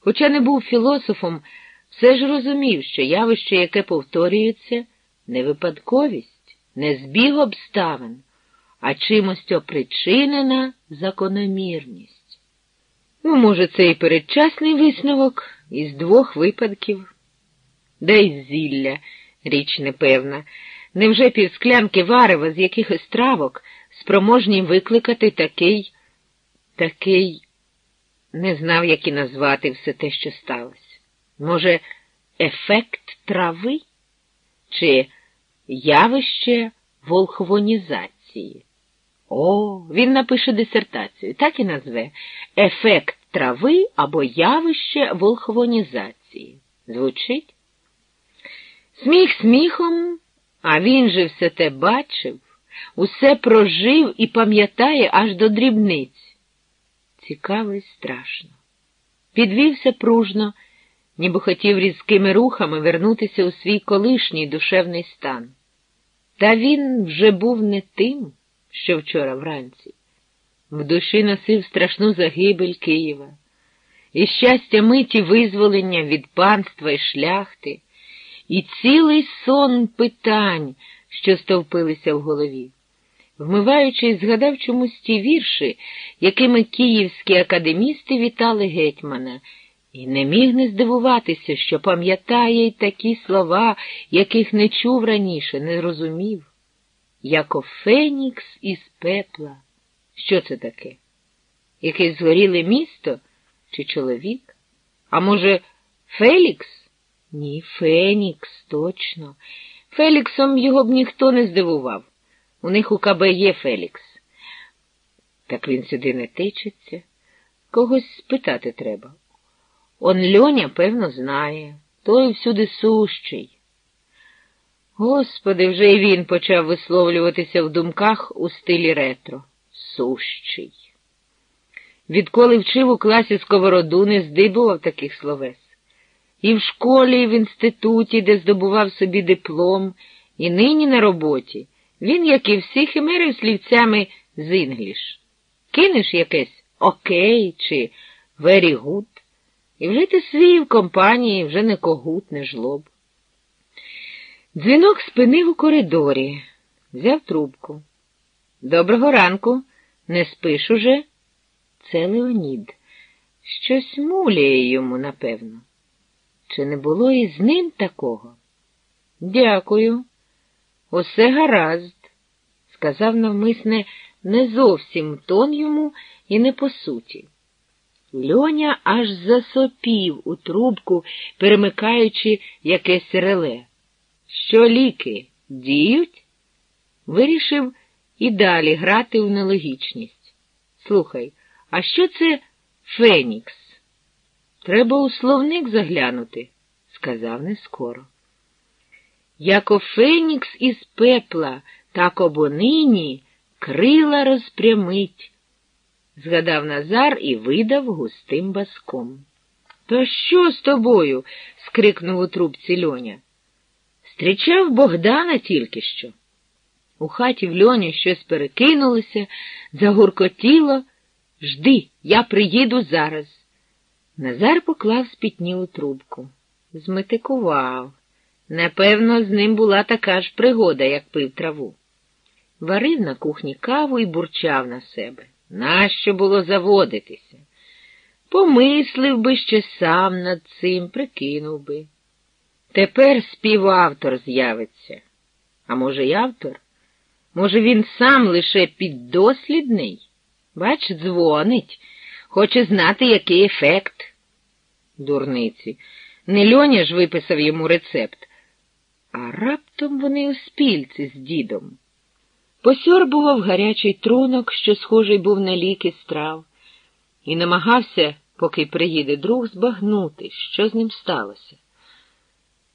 Хоча не був філософом, все ж розумів, що явище, яке повторюється, не випадковість, не збіг обставин, а чимось опричинена закономірність. Ну, може, це і передчасний висновок із двох випадків. Да й зілля, річ непевна. Невже півсклянки варева з якихось травок спроможні викликати такий, такий, не знав, як і назвати все те, що сталося. Може, ефект трави? Чи явище волхвонізації? О, він напише дисертацію, так і назве Ефект трави або явище волхвонізації. Звучить? Сміх сміхом, а він же все те бачив, усе прожив і пам'ятає аж до дрібниць. Цікаво і страшно. Підвівся пружно, ніби хотів різкими рухами вернутися у свій колишній душевний стан. Та він вже був не тим, що вчора вранці. В душі носив страшну загибель Києва, і щастя миті визволення від панства і шляхти, і цілий сон питань, що стовпилися в голові. Вмиваючись, згадав чомусь ті вірші, якими київські академісти вітали гетьмана, і не міг не здивуватися, що пам'ятає й такі слова, яких не чув раніше, не розумів. Яко Фенікс із пепла. Що це таке? Якесь згоріле місто чи чоловік? А може, Фелікс? Ні, Фенікс, точно. Феліксом його б ніхто не здивував. У них у КБ є Фелікс. Так він сюди не тичеться. Когось спитати треба. Он Льоня, певно, знає, той всюди сущий. Господи, вже й він почав висловлюватися в думках у стилі ретро. Сущий. Відколи вчив у класі Сковороду, не здибував таких словес. І в школі, і в інституті, де здобував собі диплом, і нині на роботі. Він, як і всі, химерив слівцями з English. Кинеш якесь okay чи very good, і вже ти свій в компанії, вже не когут, не жлоб. Дзвінок спинив у коридорі, взяв трубку. Доброго ранку, не спиш уже? Це Леонід. Щось муляє йому, напевно. Чи не було і з ним такого? Дякую. Усе гаразд, сказав навмисне не зовсім тон йому і не по суті. Льоня аж засопів у трубку, перемикаючи якесь реле. Що ліки діють? Вирішив і далі грати в нелогічність. Слухай, а що це Фенікс? Треба у словник заглянути, сказав не скоро. Яко Фенікс із пепла, так обонині крила розпрямить, згадав Назар і видав густим баском. Та що з тобою? скрикнув у трубці льоня. Стрічав Богдана тільки що. У хаті в льоні щось перекинулося, загуркотіло. Жди, я приїду зараз. Назар поклав спітнілу трубку. Зметикував. Напевно, з ним була така ж пригода, як пив траву. Варив на кухні каву і бурчав на себе. Нащо було заводитися? Помислив би ще сам над цим, прикинув би. Тепер співавтор з'явиться. А може, й автор? Може, він сам лише піддослідний? Бач, дзвонить, хоче знати, який ефект. Дурниці. Не льоня ж виписав йому рецепт, а раптом вони у спільці з дідом. Посьорбував гарячий трунок, що схожий був на ліки страв, і намагався, поки приїде друг, збагнути, що з ним сталося.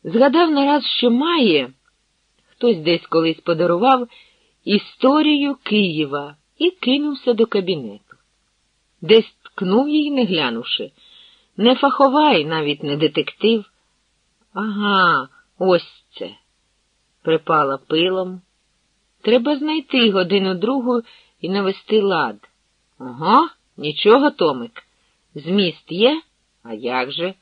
Згадав нараз, що має, хтось десь колись подарував історію Києва і кинувся до кабінету. Десь ткнув її, не глянувши. Не фаховай, навіть не детектив. Ага, ось це. Припала пилом. Треба знайти годину другу і навести лад. Ага, нічого, Томик. Зміст є, А як же?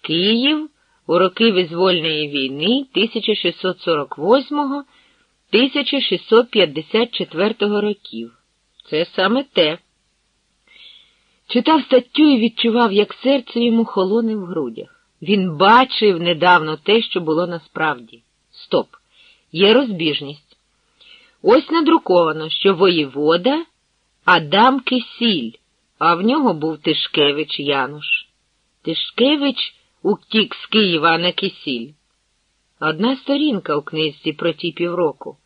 Київ у роки визвольної війни 1648-1654 років. Це саме те. Читав статтю і відчував, як серце йому холоне в грудях. Він бачив недавно те, що було насправді. Стоп, є розбіжність. Ось надруковано, що воєвода Адам Кисіль, а в нього був Тишкевич Януш. Тишкевич утік з Києва, а не Кисіль. Одна сторінка у книжці про ті півроку.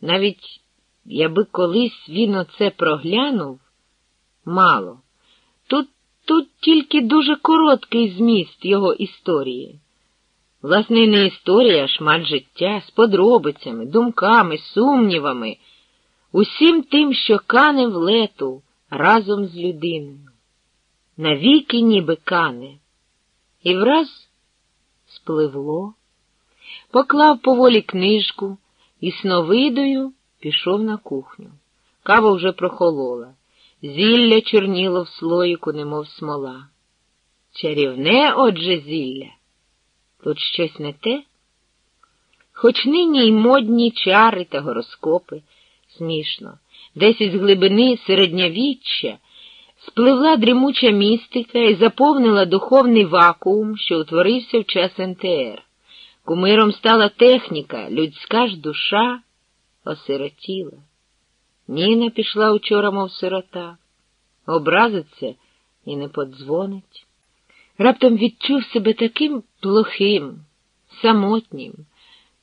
Навіть якби колись він оце проглянув, мало. Тут тільки дуже короткий зміст його історії. Власне, не історія, а шмат життя з подробицями, думками, сумнівами, усім тим, що кане в лету разом з людиною. Навіки ніби кане. І враз спливло, поклав поволі книжку і сновидою пішов на кухню. Кава вже прохолола. Зілля чорніло в слоїку, немов смола. Чарівне, отже, зілля. Тут щось не те? Хоч нині й модні чари та гороскопи, смішно, десь із глибини середньовіччя спливла дрімуча містика і заповнила духовний вакуум, що утворився в час НТР. Кумиром стала техніка, людська ж душа осиротіла. Ніна пішла учора, мов сирота, образиться і не подзвонить. Раптом відчув себе таким плохим, самотнім,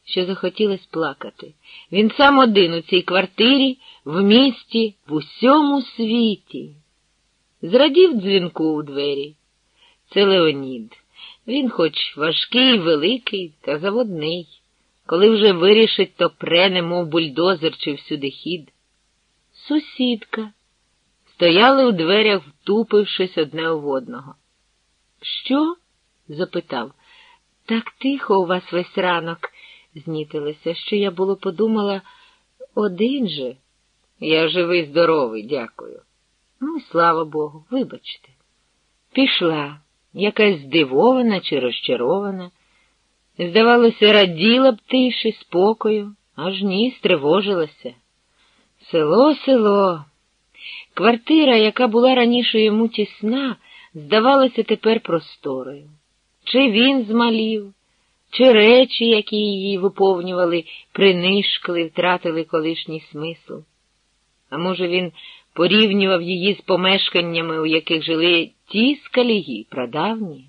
що захотілось плакати. Він сам один у цій квартирі, в місті, в усьому світі. Зрадів дзвінку у двері. Це Леонід. Він хоч важкий, великий та заводний. Коли вже вирішить, то пре, немов бульдозер чи всюди хід. Сусідка. Стояли у дверях, втупившись одне в одного. Що? запитав. Так тихо у вас весь ранок, знітилася, що я було подумала один же. Я живий, здоровий, дякую. Ну, слава Богу, вибачте. Пішла, якась здивована чи розчарована. Здавалося, раділа б тиші, спокою, аж ні, стривожилася. Село, село. Квартира, яка була раніше йому тісна, здавалася тепер просторою. Чи він змалів, чи речі, які її виповнювали, принишкли, втратили колишній смисл. А може, він порівнював її з помешканнями, у яких жили ті скалії, прадавні?